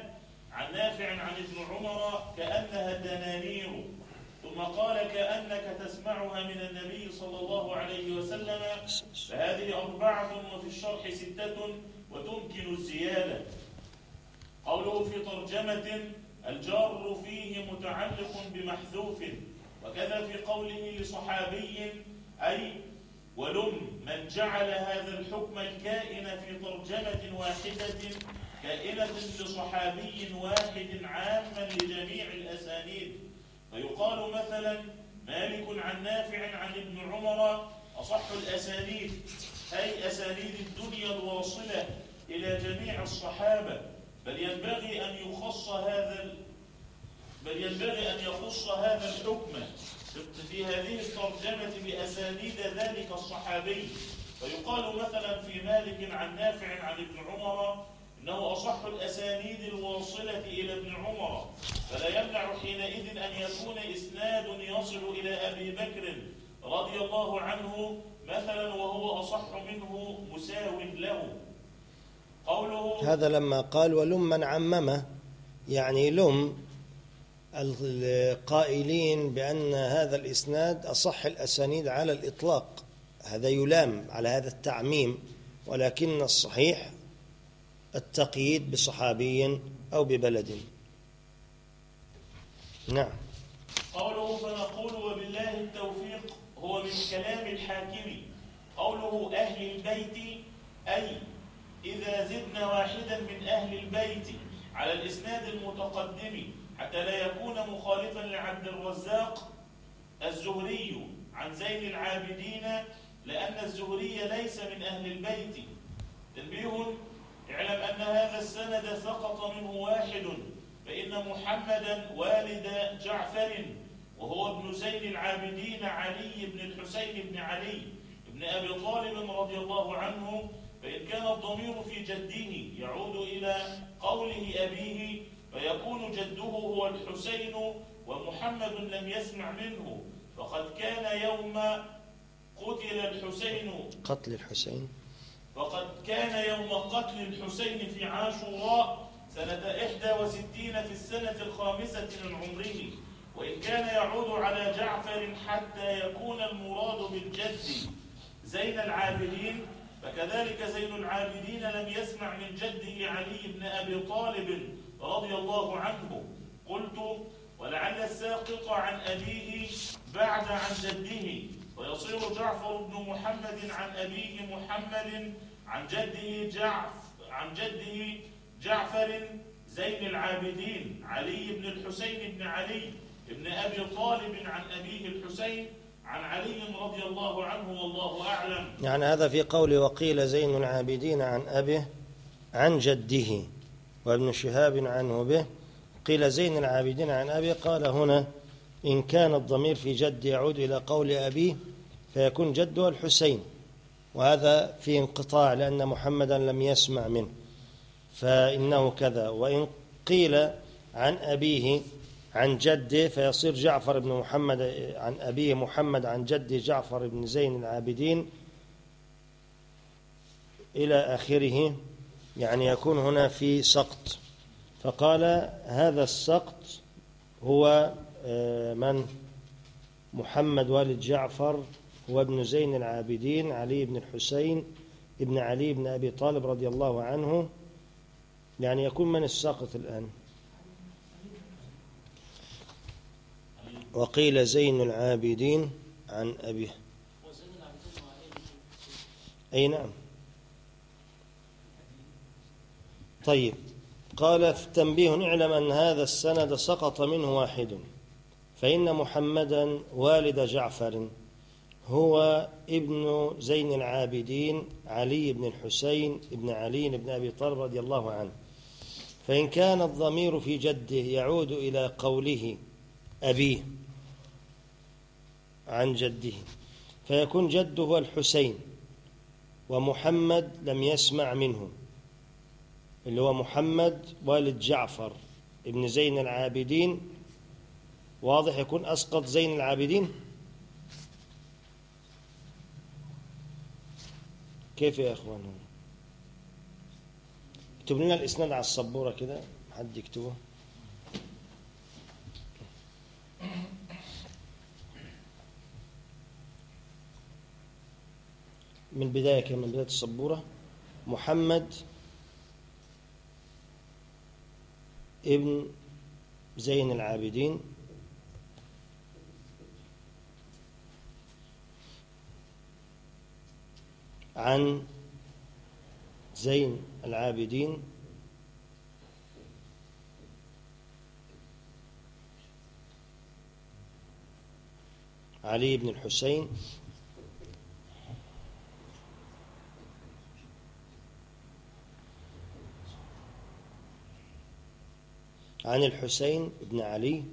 عن نافع عن ابن عمر كأنها دنانير. ثم قال كأنك تسمعها من النبي صلى الله عليه وسلم. فهذه أربعة وفي الشرح ستة وتمكن الزيادة. قوله في ترجمة الجار فيه متعلق بمحذوف وكذا في قوله لصحابي أي ولم من جعل هذا الحكم الكائن في ترجمة واحدة كائنة لصحابي واحد عاما لجميع الأسانيد. فيقال مثلا مالك عن نافع عن ابن عمر أصح الأسانيد أي أسانيد الدنيا الواصلة إلى جميع الصحابة. بل ينبغي أن يخص هذا بل ينبغي أن يخص هذا الحكم. في هذه الترجمة بأسانيد ذلك الصحابي. فيقال مثلا في مالك عن نافع عن ابن عمر إنه أصح الأسانيد الواصلة إلى ابن عمر. فلا يمنع حينئذ أن يكون إسناد يصل إلى أبي بكر رضي الله عنه مثلا وهو أصح منه مساو له. قوله هذا لما قال ولم من عممه يعني لم القائلين بأن هذا الإسناد أصح الأسانيد على الإطلاق. هذا يلام على هذا التعميم ولكن الصحيح التقييد بصحابي أو ببلد. نعم. قوله فنقول وبالله التوفيق هو من كلام الحاكم. قوله أهل البيت أي إذا زدنا واحدا من أهل البيت على الإسناد المتقدم حتى لا يكون مخالفا لعبد الرزاق الزهري عن زين العابدين لأن الزهري ليس من أهل البيت. تنبيه؟ اعلم أن هذا السند سقط منه واحد فإن محمدا والد جعفر وهو ابن زين العابدين علي بن الحسين بن علي بن أبي طالب رضي الله عنه فإن كان الضمير في جده يعود إلى قوله أبيه فيكون جده هو الحسين ومحمد لم يسمع منه. فقد كان يوم قتل الحسين. قتل الحسين. وقد كان يوم قتل الحسين في عاشوراء سنة إحدى وستين في السنة الخامسة من عمره. وإن كان يعود على جعفر حتى يكون المراد بالجد زين العابدين فكذلك زين العابدين لم يسمع من جده علي بن أبي طالب رضي الله عنه. قلت ولعل الساقط عن أبيه بعد عن جده ويصير جعفر بن محمد عن أبيه محمد عن جده جعف عن جده جعفر زين العابدين علي بن الحسين بن علي بن أبي طالب عن أبيه الحسين عن علي رضي الله عنه والله أعلم. يعني هذا في قول وقيل زين العابدين عن أبيه عن جده وابن شهاب عنه به. قيل زين العابدين عن أبيه قال هنا إن كان الضمير في جد يعود إلى قول أبيه فيكون جده الحسين. وهذا في انقطاع لأن محمدا لم يسمع منه. فإنه كذا. وإن قيل عن أبيه عن جده فيصير جعفر بن محمد عن أبيه محمد عن جده جعفر بن زين العابدين إلى آخره. يعني يكون هنا في سقط. فقال هذا السقط هو آه، من؟ محمد والد جعفر هو ابن زين العابدين علي بن الحسين ابن علي بن أبي طالب رضي الله عنه. يعني يكون من الساقط الآن. وقيل زين العابدين عن أبيه أي نعم. طيب. قال في تنبيه اعلم أن هذا السند سقط منه واحد. فإن محمدا والد جعفر هو ابن زين العابدين علي بن الحسين بن علي بن أبي طالب رضي الله عنه. فإن كان الضمير في جده يعود إلى قوله أبيه عن جده فيكون جده هو الحسين ومحمد لم يسمع منه اللي هو محمد والد جعفر ابن زين العابدين. واضح يكون أسقط زين العابدين؟ كيف يا اخوان اكتب لنا الإسناد على السبورة كده حد يكتبه؟ من بداية كده من بداية السبورة محمد ابن زين العابدين. عن زين العابدين. علي بن الحسين. عن الحسين بن علي.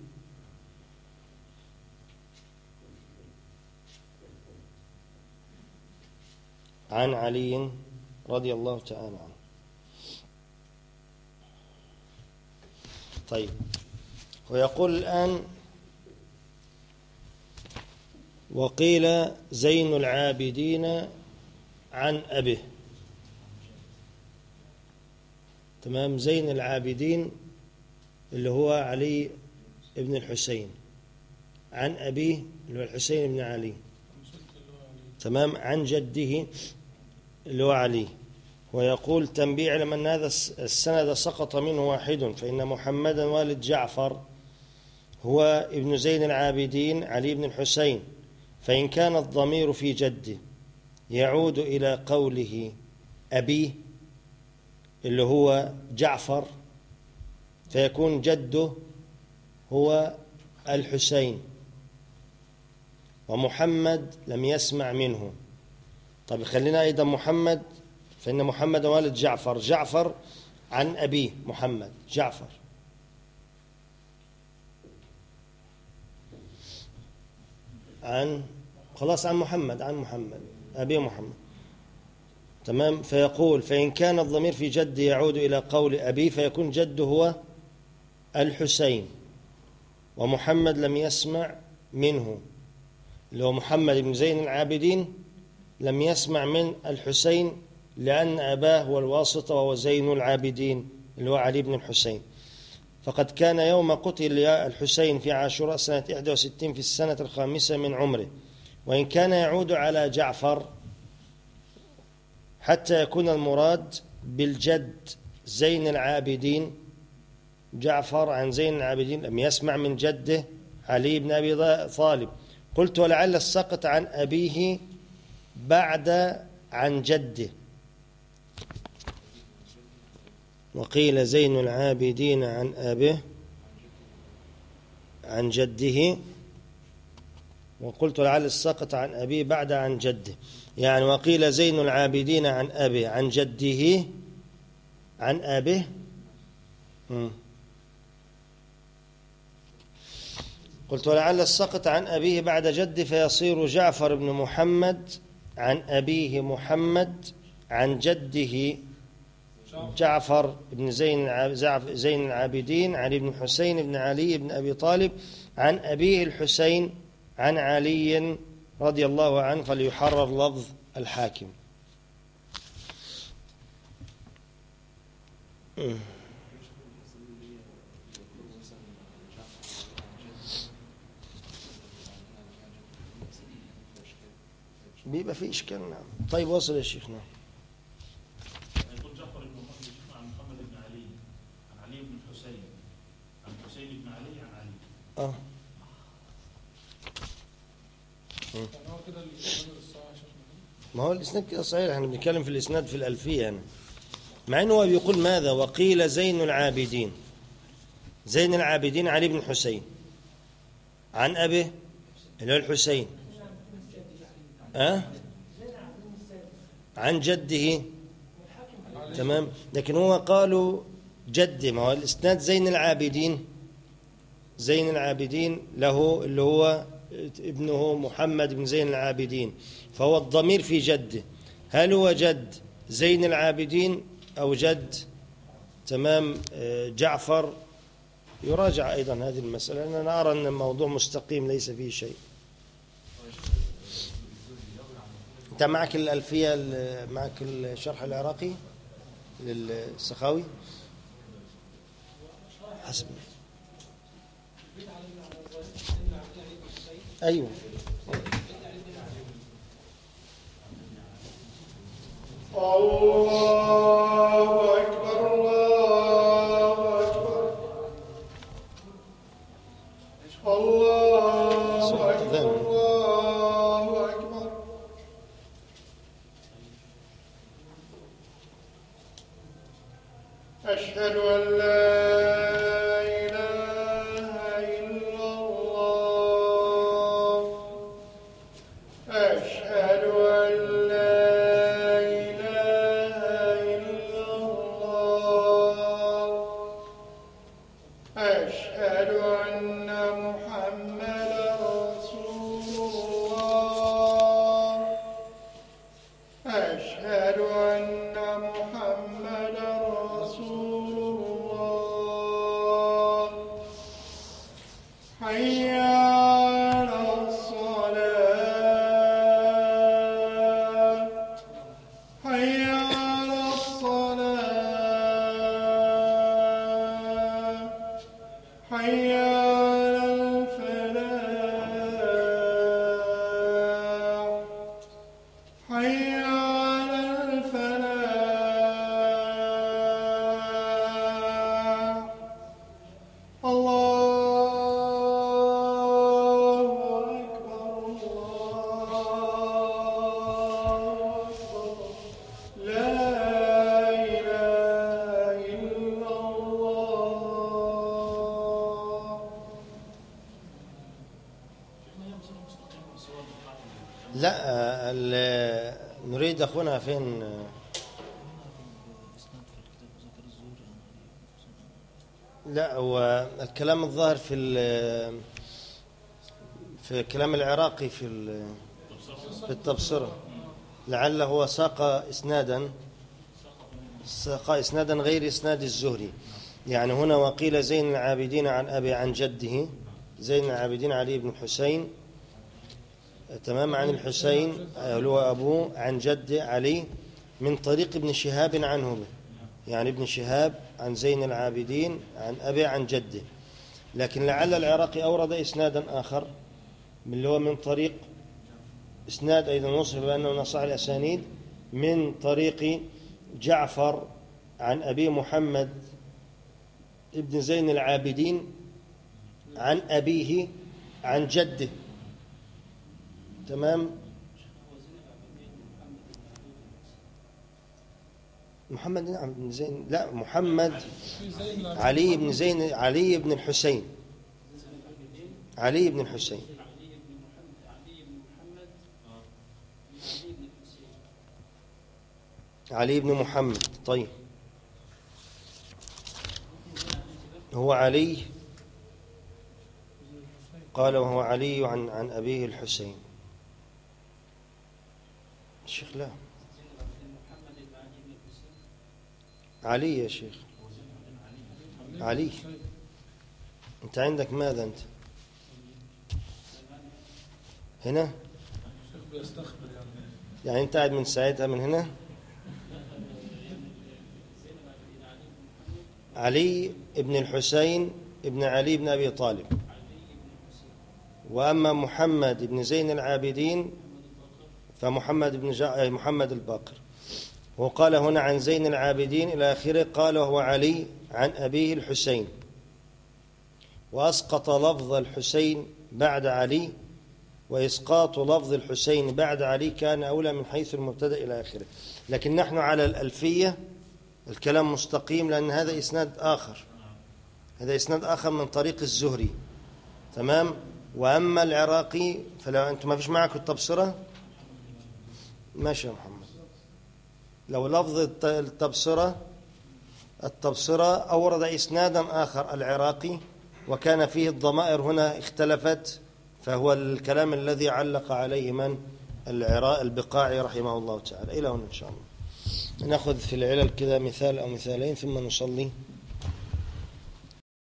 عن علي رضي الله تعالى عنه. طيب. ويقول الآن وقيل زين العابدين عن أبه تمام؟ زين العابدين اللي هو علي ابن الحسين. عن أبيه اللي هو الحسين بن علي. تمام؟ عن جده اللي هو علي. ويقول تنبيه علم أن هذا السند سقط منه واحد فإن محمدا والد جعفر هو ابن زين العابدين علي بن الحسين. فإن كان الضمير في جده يعود إلى قوله أبيه اللي هو جعفر فيكون جده هو الحسين. ومحمد لم يسمع منه. طيب خلينا أيضا محمد فإن محمد والد جعفر جعفر عن أبيه محمد جعفر. عن خلاص عن محمد عن محمد أبي محمد. تمام؟ فيقول فإن كان الضمير في جد يعود إلى قول أبي فيكون جد هو الحسين ومحمد لم يسمع منه. اللي هو محمد بن زين العابدين لم يسمع من الحسين لأن أباه هو الواسطة وهو زين العابدين اللي هو علي بن الحسين. فقد كان يوم قتل الحسين في عاشوراء سنة 61 في السنة الخامسة من عمره. وإن كان يعود على جعفر حتى يكون المراد بالجد زين العابدين. جعفر عن زين العابدين لم يسمع من جده علي بن أبي طالب. قلت ولعل السقط عن أبيه بعد عن جده. وقيل زين العابدين عن أبيه عن جده. وقلت لعل السقط عن أبيه بعد عن جده. يعني وقيل زين العابدين عن أبيه عن جده عن أبيه. قلت ولعل السقط عن أبيه بعد جده فيصير جعفر بن محمد عن أبيه محمد عن جده جعفر بن زين زين العابدين علي بن حسين بن علي بن أبي طالب عن أبيه الحسين عن علي رضي الله عنه فليحرر لفظ الحاكم. بيبقى في إشكال نعم طيب وصل يا شيخنا يقول جعفر بن محمد شيخنا عن محمد بن علي عن علي بن الحسين عن حسين بن علي عن علي آه يعني هو كده الإسناد الصحيح يا شيخنا ما هو الإسناد كده صحيح إحنا بنتكلم في الإسناد في الألفية يعني. مع إنه هو بيقول ماذا؟ وقيل زين العابدين. زين العابدين علي بن الحسين عن أبيه اللي هو الحسين. أه؟ عن جده. تمام؟ لكن هو قالوا جده ما هو الإسناد زين العابدين. زين العابدين له اللي هو ابنه محمد بن زين العابدين. فهو الضمير في جده هل هو جد زين العابدين أو جد؟ تمام. آه، جعفر. يراجع أيضا هذه المسألة أنا أرى أن الموضوع مستقيم ليس فيه شيء. أنت معك الألفية ال- معك الشرح العراقي للسخاوي؟ حسب أيوه. الله Yeah. أخونا فين؟ لا هو الكلام الظاهر في في الكلام العراقي في في التبصرة. لعله هو ساق إسنادا ساق إسنادا غير إسناد الزهري. يعني هنا وقيل زين العابدين عن أبي عن جده زين العابدين علي بن الحسين تمام عن الحسين اللي هو أبوه عن جد علي من طريق ابن شهاب عنه. به يعني ابن شهاب عن زين العابدين عن أبي عن جده لكن لعل العراقي أورد إسنادا آخر من اللي هو من طريق إسناد أيضا وصف بأنه من أصح الأسانيد من طريق جعفر عن أبي محمد ابن زين العابدين عن أبيه عن جده. تمام؟ محمد نعم بن زين لا محمد علي بن زين علي بن الحسين. علي بن الحسين. علي بن محمد طيب. هو علي؟ قال وهو علي عن عن أبيه الحسين. الشيخ لا. علي يا شيخ. علي. أنت عندك ماذا أنت؟ هنا؟ يعني أنت قاعد من ساعتها من هنا؟ علي بن الحسين بن علي بن أبي طالب. وأما محمد بن زين العابدين فمحمد بن جع... محمد الباقر. وقال هنا عن زين العابدين إلى آخره قال وهو علي عن أبيه الحسين. وأسقط لفظ الحسين بعد علي وإسقاط لفظ الحسين بعد علي كان أولى من حيث المبتدأ إلى آخره. لكن نحن على الألفية الكلام مستقيم لأن هذا إسناد آخر. هذا إسناد آخر من طريق الزهري. تمام؟ وأما العراقي فلو أنتم ما فيش معكم التبصرة ماشي يا محمد. لو لفظ الت- التبصرة التبصرة أورد إسنادا آخر العراقي وكان فيه الضمائر هنا اختلفت فهو الكلام الذي علق عليه من؟ العراء البقاعي رحمه الله تعالى. إلى هنا إن شاء الله. نأخذ في العلل كذا مثال أو مثالين ثم نصلي.